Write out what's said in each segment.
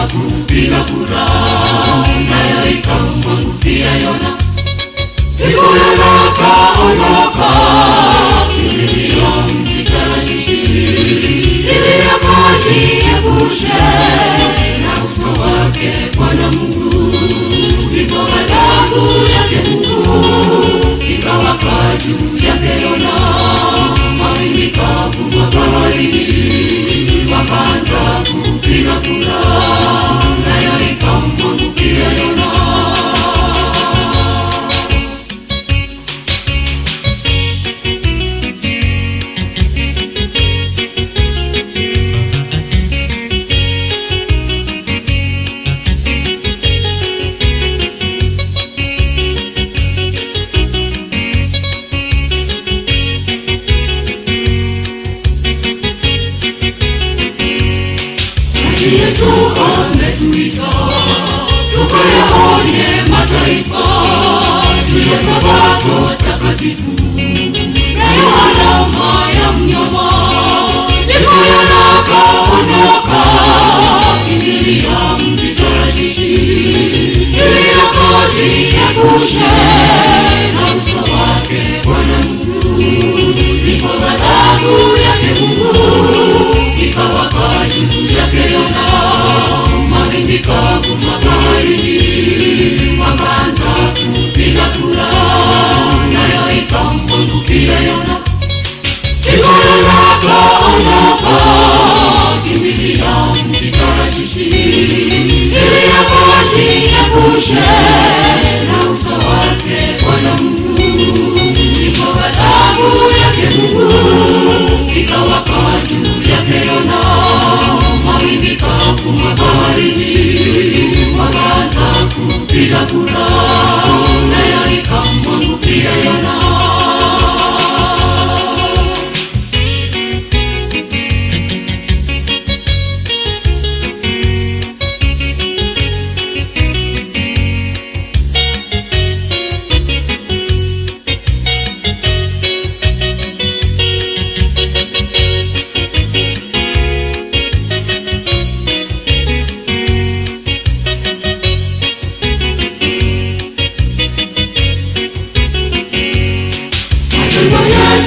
love. Mapenzi Yesu ametuita tukayaonye mataifa juu ya sabato takatifu, nayo alama ya mnyama Boom.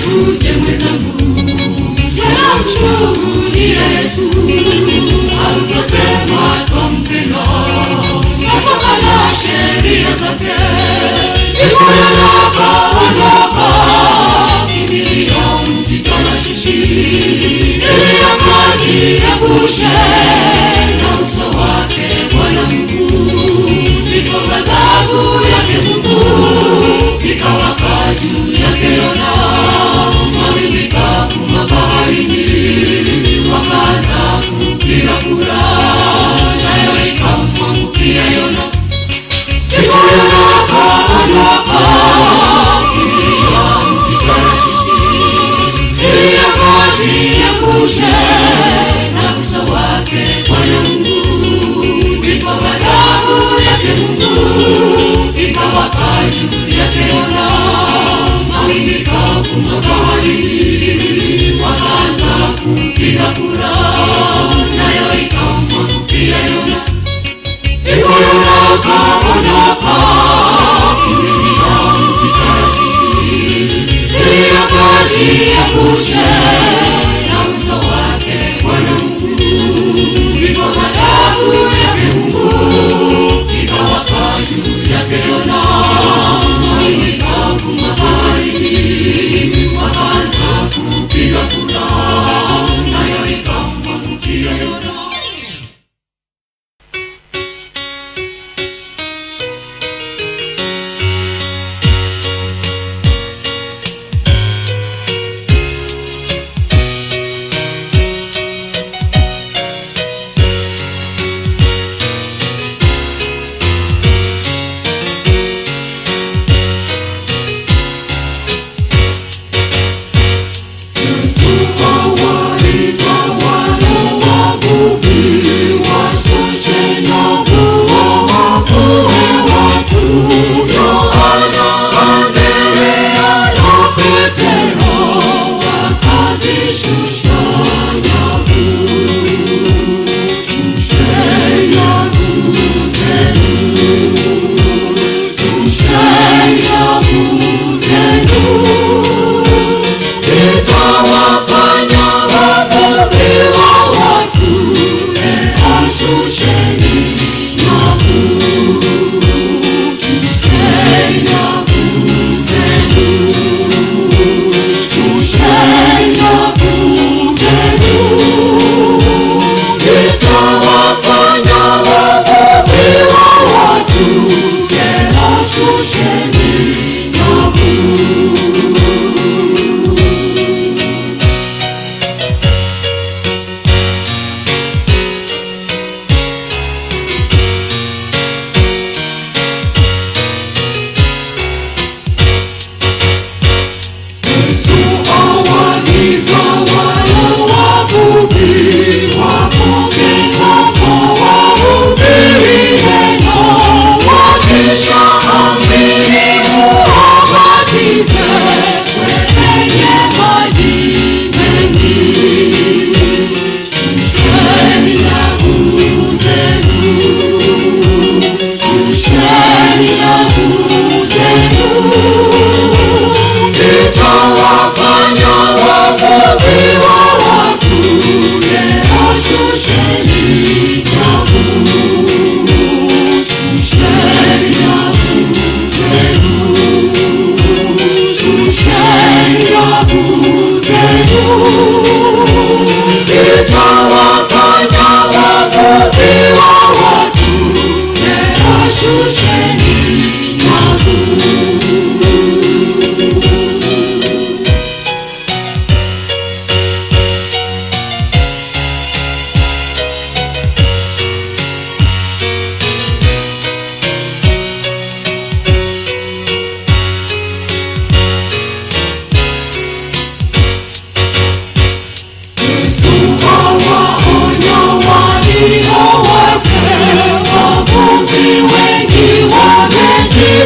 Uje mwenzangu, mshuhudia Yesu.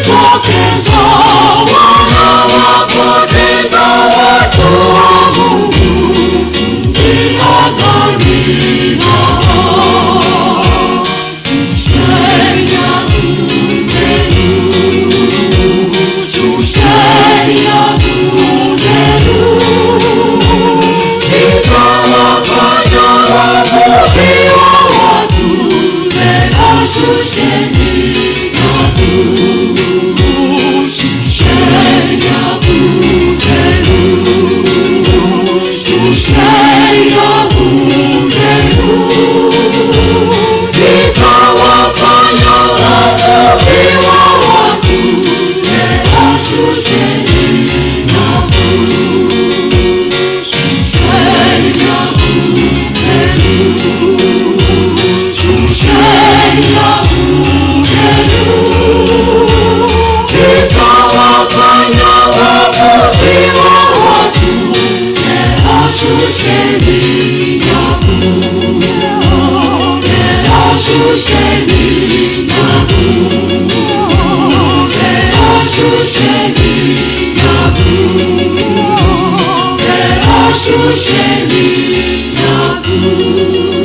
talk Oszusieni na pół.